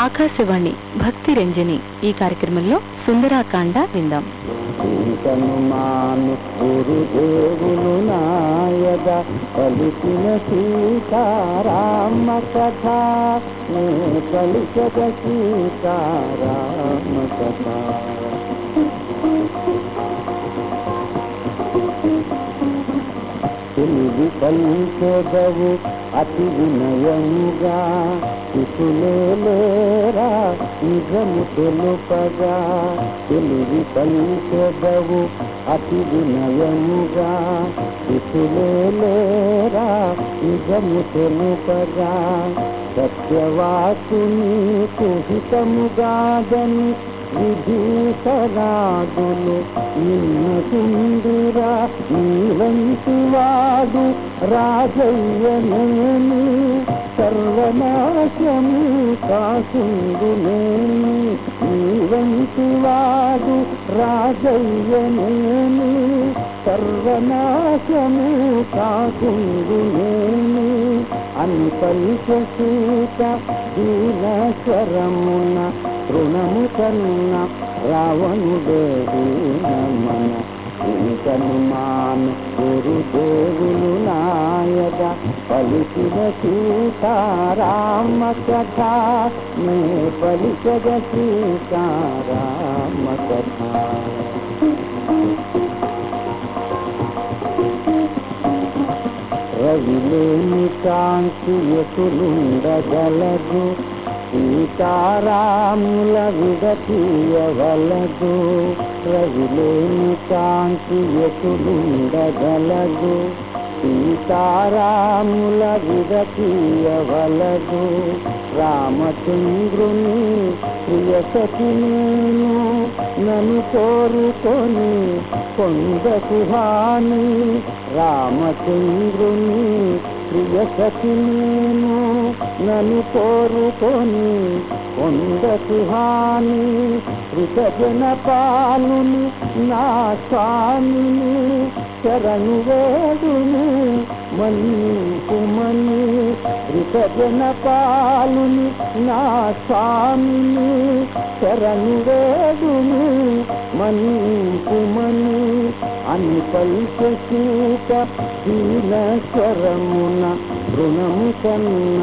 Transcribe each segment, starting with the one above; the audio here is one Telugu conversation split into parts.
ఆకాశవాణి భక్తి రంజని ఈ కార్యక్రమంలో సుందరాకాండ విందాం. చింతను మాను గురుదేవులు నాయక పలికిన సీతారామ కథ నే పలికద సీతారామ కథ తెలివి పలికెదవు అతి వినయముగా శిశులేరా నిజము తెలుపగా తెలివి పలికెదవు అతి వినయముగా శిశులేరా నిజము తెలుపగా సత్యవాసుని కుహితముగాదని విభీషణాదులు నిన్న సుందిరా నీలంటి వాడు రాజయ్యనేమి సర్వనాశము కాసుందునేమి నీలంటి వాడు రాజయ్యనేమి సర్వనాశము కాసుందునేమి అని పలిక దీనస్వరమున రుణము కన్న రావణుడే మన ఇంకను మాను గురుదేవులు నాయక పలికిన సీతారామ కథ. నే పలికగ సీతారామ కథ. రవిలేని కాంతి సీతారాముల విడతీయవలదు. రవిలేని కాంతి ఎసులుండగలదు సీతారాముల విడతీయవలదు రామచంద్రుని ప్రియసతి నేను నన్ను కోరుకొని కొండకు హాని. రామచంద్రుని ప్రియ సఖి నేను నన్ను కోరుకొని కొండకు హాని. కృతజన పాలుని నా స్వామిని శరణు వేడును మన్నికుమని కృతజన పాలుని నా స్వామిని శరణు వేడును మన్నికుమని అన్ని పలిక దీన స్వరమున రుణము కన్న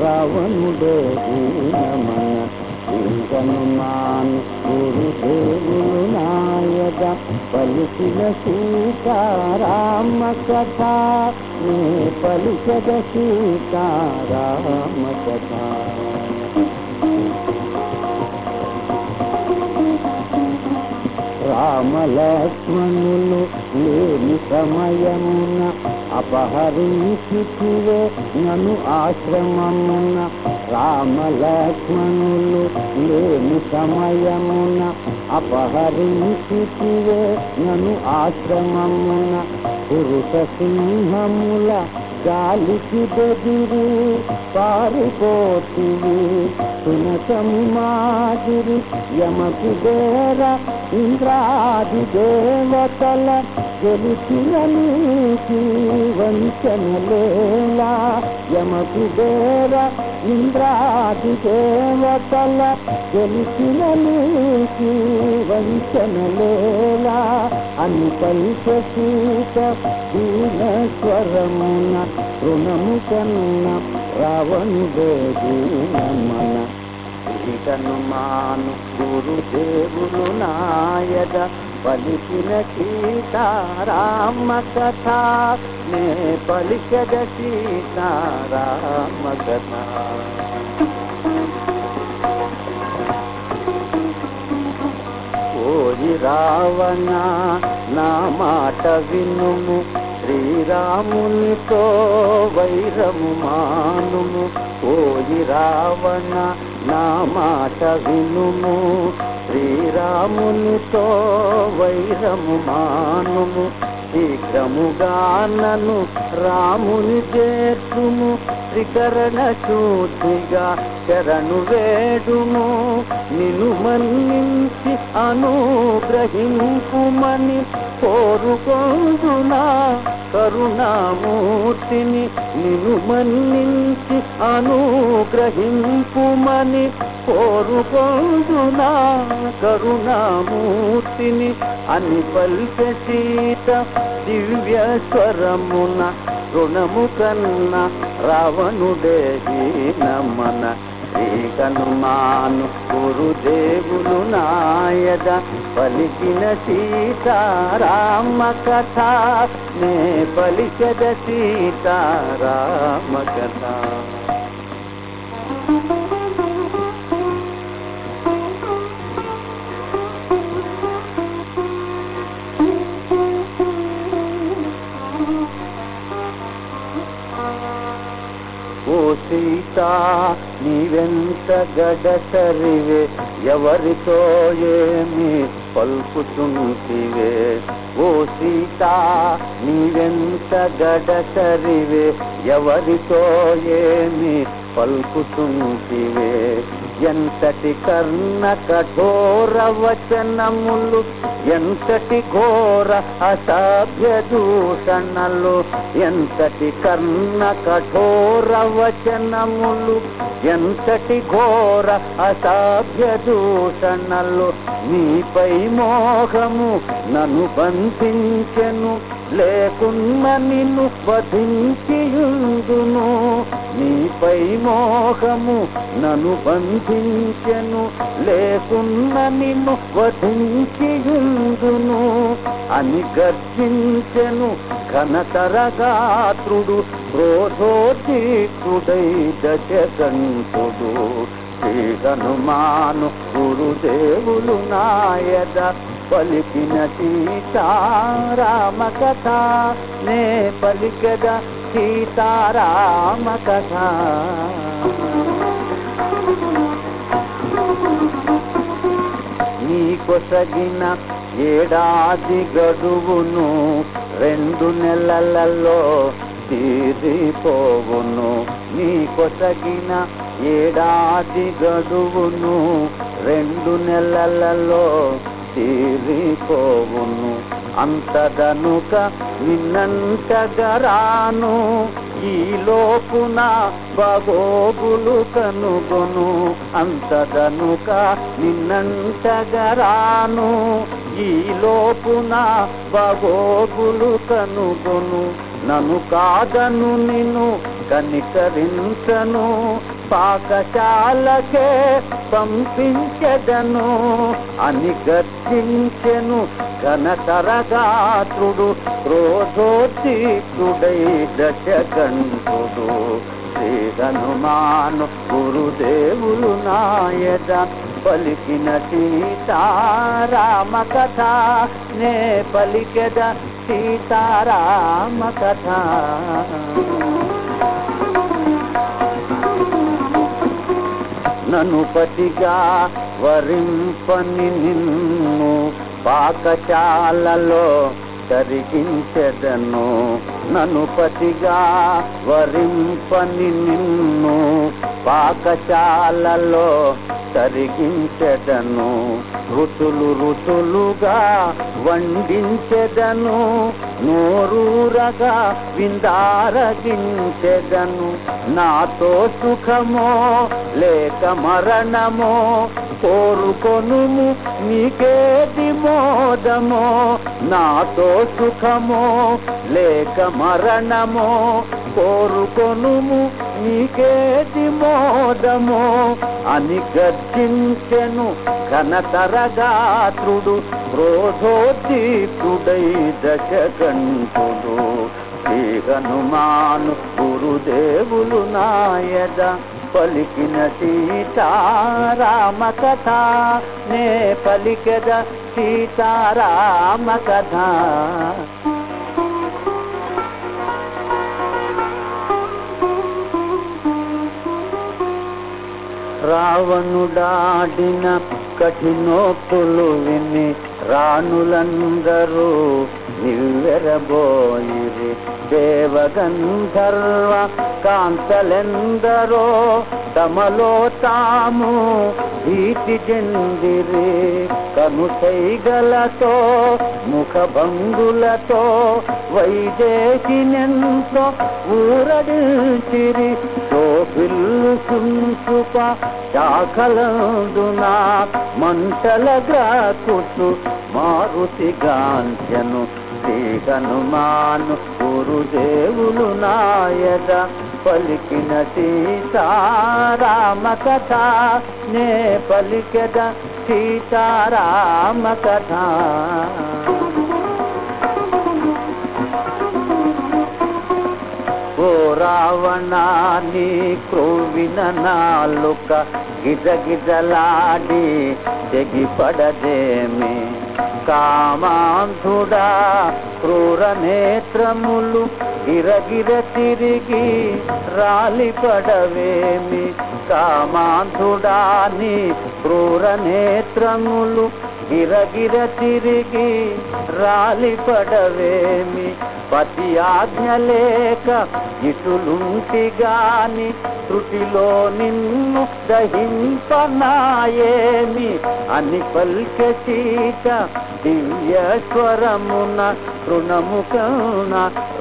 రావణుడే దీనమన ఇంకను మాను గురుదేవులు నాయక పలికిన సీతారామ కథ నే పలికద సీతారామ కథ రామలక్ష్మణులు లేని సమయమున అపహరించి నన్ను ఆశ్రమమున. రామలక్ష్మణులు లేని సమయమున అపహరించితివే నను ఆశ్రమమున. పురుష సింహముల గాలికి బెదిరి పారిపోతివి. సునకము మాదిరి యమకు దేర ఇంద్రాది దేవతల గెలిచిన నీకి వంచనలేలా యమకు దేవ ఇంద్రాది దేవతల గెలిచిన నీకి వంచనలేలా అని పలిక సీత దీనస్వరమున రుణము కన్న రావణుడే దీనమన ఇతను మాను గురుదేవులు నాయక పలికిన సీతారామ కథ నే పలికగ సీతారామ కథ ఓరి రావణ నా మాట వినుము శ్రీరామునితో వైరము మానుము. ఓయి రావణ నా మాట వినుము శ్రీరామునితో వైరము మానుము శీఘ్రముగా నన్ను రాముని చేతుము త్రికరణ శుద్ధిగా శరణు వేడుము. నిను మన్నించి అనుగ్రహింపుమని కోరుకొందునా కరుణామూర్తిని. నిను మన్నించి అనుగ్రహింపుమని కోరుకోదునా కరుణామూర్తిని అని పల్కె సీత దివ్య స్వరమున రుణము కన్నా రావణుడే నమన శ్రీకనుమాను గురుదేవులు నాయద పలికిన సీతారామ కథ. నే పలికద సీతారామ కథ. సీతా నీవెంత గడసరివే? ఎవరితో ఏమి పలుకుతుంటివే? ఓ సీతా నీవెంత గడసరివే? ఎవరితో ఏమి పలుకుతుంటివే? ఎంతటి కర్ణ కఠోర వచనములు ఎంతటి ఘోర అసభ్య దూషణలు ఎంతటి కర్ణ కఠోర వచనములు ఎంతటి ఘోర అసభ్య దూషణలు నీపై మోహము నన్ను బంధించెను లేకున్న నిన్ను వధించియుందును. నీపై మోహము నను బంధించెను లేకున్న నిన్ను వధించియుందును. అని గర్జించెను ఘనతరగాత్రుడు క్రోధోదీక్షుడై దశకంఠుడు శ్రీ హనుమాను గురుదేవులు నాయద పలికిన సీతారామ కథ నే పలికద. సీతారామ కథ నీ కొసగిన ఏడాది గడువును రెండు నెలలలో తీరిపోవును. నీ కొసగిన ఏడాది గడువును రెండు నెలలలో తీరిపోవును. అంతదనుక నిన్నంతగరాను ఈ లోపున బగోగులు కనుగొను. అంతదనుక నిన్నంతగరాను ఈ లోపున బగోగులు కనుగొను. నను కాదను నిన్ను కనికరించను పాకశాలకే పంపించదను. అని గర్జించెను ఘనతరగాత్రుడు క్రోధోద్దీక్షుడై దశకంఠుడు. శ్రీ హనుమాను గురుదేవులు నాయద పలికిన సీతారామ కథ నే పలికెద సీతారామ కథ నను పతిగా వరింపని నిన్ను పాకశాలలో కరిగించెదను నను పతిగా వరింపని నిన్ను పాకశాలలో కరిగించెదను ఋతులు ఋతులుగా వండించెదను. నోరూరగా విందారగించెదను. నాతో సుఖమో లేక మరణమో కోరుకొను నీకేది మోదమో. నాతో సుఖమో లేక మరణమో కోరుకొను నీకేది మోదమో అని గర్జించెను ఘనతరగాత్రుడు క్రోధోద్దీపుడై దశకంఠుడు శ్రీ హనుమాను గురుదేవులు నాయద పలికిన సీతారామ కథ నే పలికద సీతారామ కథ రావణుడాడిన కఠినోక్తులు విని రాణులందరూ నివ్వెరబోయిరి. దేవగంధర్వ కాంతలెందరో తమలో తాము భీతి చెందిరి. కనుసైగలతో ముఖభంగులతో వైదేశినెంతో ఊరడించిరి. శోభిల్లు సుంసుప శాఖలందున మంటల గ్రాకుతు మారుతి గాంధ్యను శ్రీ హనుమాను గురుదేవులు నాయద పలికిన సీతారామ కథ నే పలికెద సీతారామ కథ. ఓ రావణా నీ క్రోవిన నాలుక గిజగిజలాడి తెగిపడదేమి. కామాంధుడా క్రూర నేత్రములు గిరగిర తిరిగి రాలిపడవేమి. కామాంధుడా నీ క్రూర నేత్రములు గిరగిర తిరిగి రాలిపడవేమి పతి ఆజ్ఞ లేక ఇటులుంటి గాని త్రుటిలో నిన్ను దహింపనాయేమి? అని పల్క సీత దివ్య స్వరమున తృణముఖన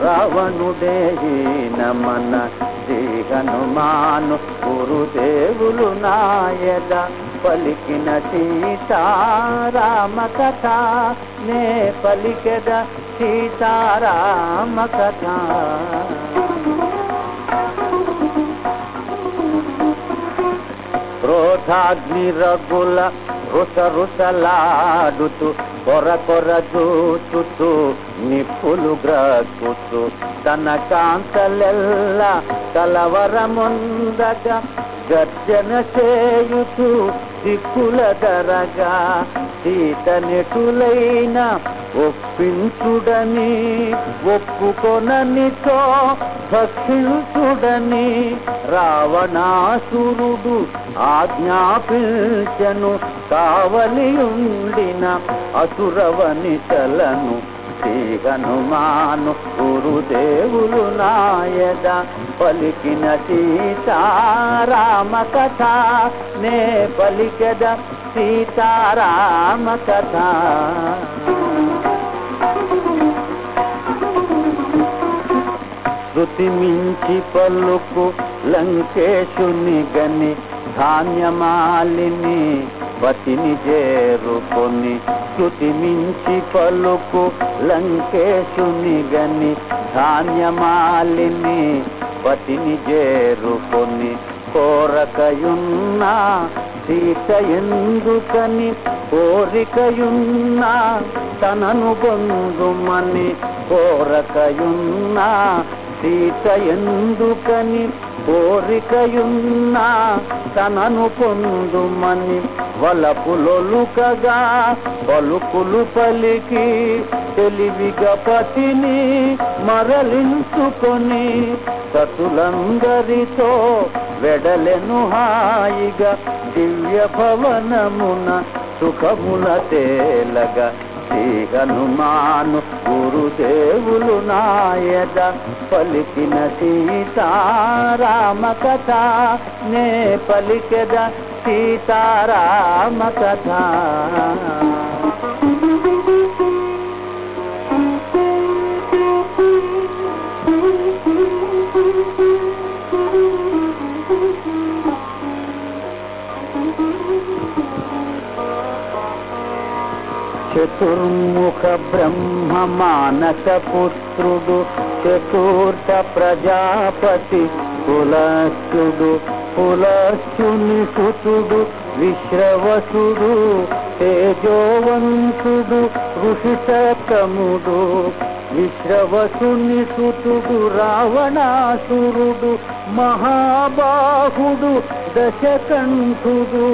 రావణుడేహీన నమన శ్రీ హనుమాను గురుదేవులు నాయద పలికిన సీతారామ కథ. నే పలికెద సీతారామ కథ. క్రోధాగ్ని రగుల రుస రుసలాడుతూ కొర కొర చూచుతూ నిప్పులు గ్రక్కుతూ తన కాంతలెల్ల కలవరముందగా గర్జన చేయుతూ దిక్కుల దరగా సీత నెటులైన ఒప్పించుడని ఒప్పుకొననితో భక్షించుడని రావణాసురుడు ఆజ్ఞాపించను. కావలి ఉండిన అసురవనితలను శ్రీ హనుమాను గురుదేవులు నాయద పలికిన సీతారామ కథ నే పలికద సీతారామ కథ. శృతి మించి పలుకు లంకేశుని గని ధాన్యమాలిని పతిని చేరుకొని శృతి మించి పలుకు లంకేశుని గని ధాన్యమాలిని పతిని చేరుకొని కోరకయున్నా సీత ఎందుకని కోరికయున్నా తనను పొందుమని కోరకయున్నా సీత ఎందుకని కోరికయున్నా తనను పొందుమని వలపులొలుకగా పలుకులు పలికి తెలివిగా పతిని మరలించుకొని సతులందరితో వెడలెను హాయిగా దివ్య భవనమున సుఖముల తేలగా శ్రీ హనుమాను గురుదేవులు నాయద పలికిన సీతారామ కథ నే పలికెద సీతారామ కథ. చతుర్ముఖ బ్రహ్మ మానస పుత్రుడు చతుర్థ ప్రజాపతి కులస్థుడు కులస్థుని సుతుడు విశ్రవసుడు తేజోవంతుడు ఋషితముడు విశ్రవసుని సుతుడు రావణాసురుడు మహాబాహుడు దశకంఠుడు.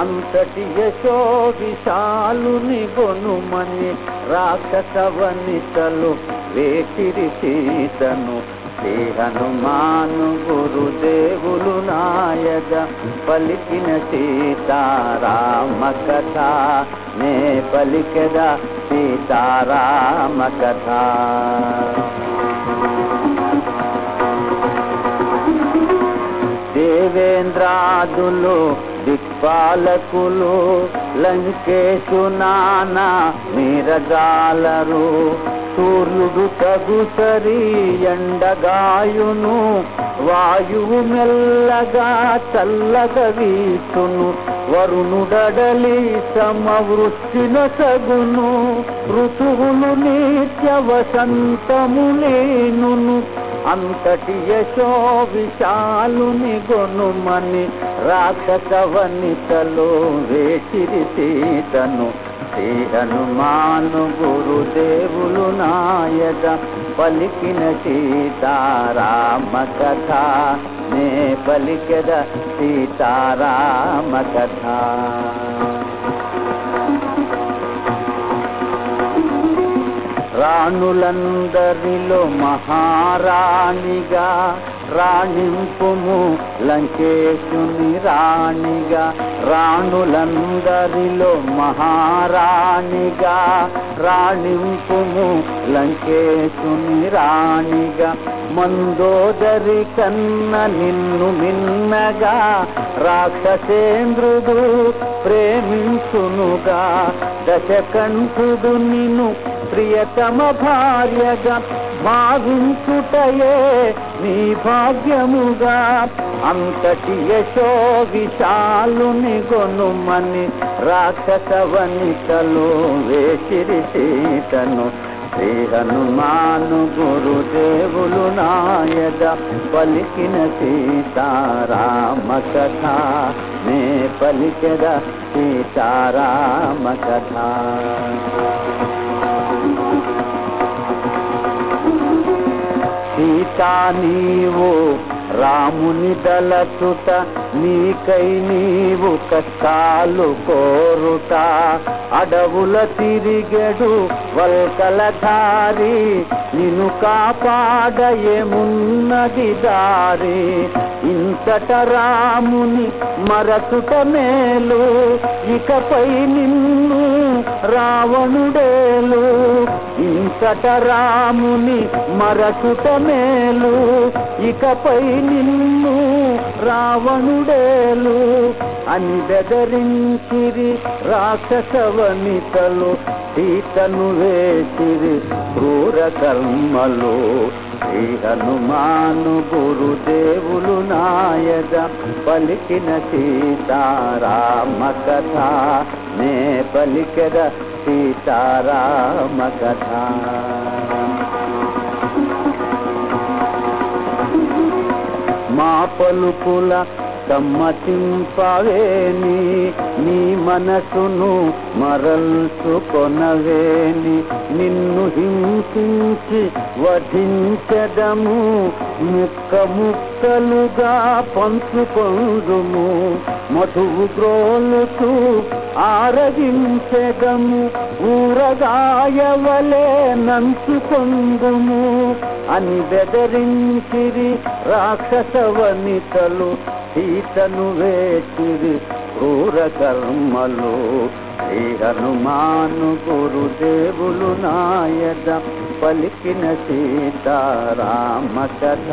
అంతటి యశో విశాలుని గొనుమని రాక్షసవనితలు వేసిరి సీతను శ్రీ హనుమాను గురుదేవులు నాయక పలికిన సీతారామ కథ. నే పలికద సీతారామ కథ. దేవేంద్రాదులు దిక్పాలకులు లంకేశు నానా మీరగాలరు సూర్యుడు తగుసరి ఎండగాయును వాయువు మెల్లగా చల్లగా వీచును వరుణుడడలి సమవృష్టిన సగును ఋతువులు నిత్య వసంతములేనును అంతటి యశో విశాలుని గొనుమని రాక్షస వనితలో వేచిరి సీతను. శ్రీ హనుమాను గురుదేవులు నాయక పలికిన సీతారామ కథ. నే పలికద సీతారామ కథ. రాణులందరిలో మహారాణిగా రాణింపుము లంకేశుని రాణిగా రాణులందరిలో మహారాణిగా రాణింపుము లంకేశుని రాణిగా. మందోదరి కన్న నిన్ను మిన్నగా రాక్షసేంద్రుడు ప్రేమించునుగా దశకంఠుడు నిన్ను ప్రియతమ భార్యగా భావించుటయే నీ భాగ్యముగా. అంతటి యశో విశాలుని గొనుమని రాక్షస వనితలు వేసిరి సీతను. శ్రీ హనుమాను గురుదేవులు నాయద పలికిన సీతారామ కథ నే పలికద సీతారామ కథ సీతా నీవు రాముని దళచుట నీకై నీవు కష్టాలు కోరుట. అడవుల తిరిగెడు వల్కల దారి నిన్ను కాపాడయేమున్నది దారి. ఇంతట రాముని మరచుట మేలు ఇకపై నిన్ను రావణుడేలు. ఇంతట రాముని మరచుట మేలు ఇకపై నిన్ను రావణుడేలు. అని బెదరించిరి రాక్షసవనితలు సీతను వేసిరి క్రూర కర్మలు. శ్రీ హనుమాను గురుదేవులు నాయక పలికిన సీతారామ కథ నే పలికద సీతారామ కథ మా పలుకుల సమ్మతింపవేని నీ మనసును మరల్చుకొనవేని నిన్ను హింసించి వధించదము ముక్క ముక్కలుగా పంచుకొందుము మధువు గ్రోలుతూ ఆరగించెదము ఊరగాయవలే నంచుకొందుము అని బెదరించిరి రాక్షస వనితలు సీతను వేచిరి క్రూర కర్మలు. శ్రీ హనుమాను గురుదేవులు నాయద పలికిన సీతారామ కథ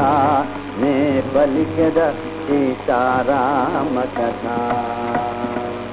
నే పలికద సీతారామ కథ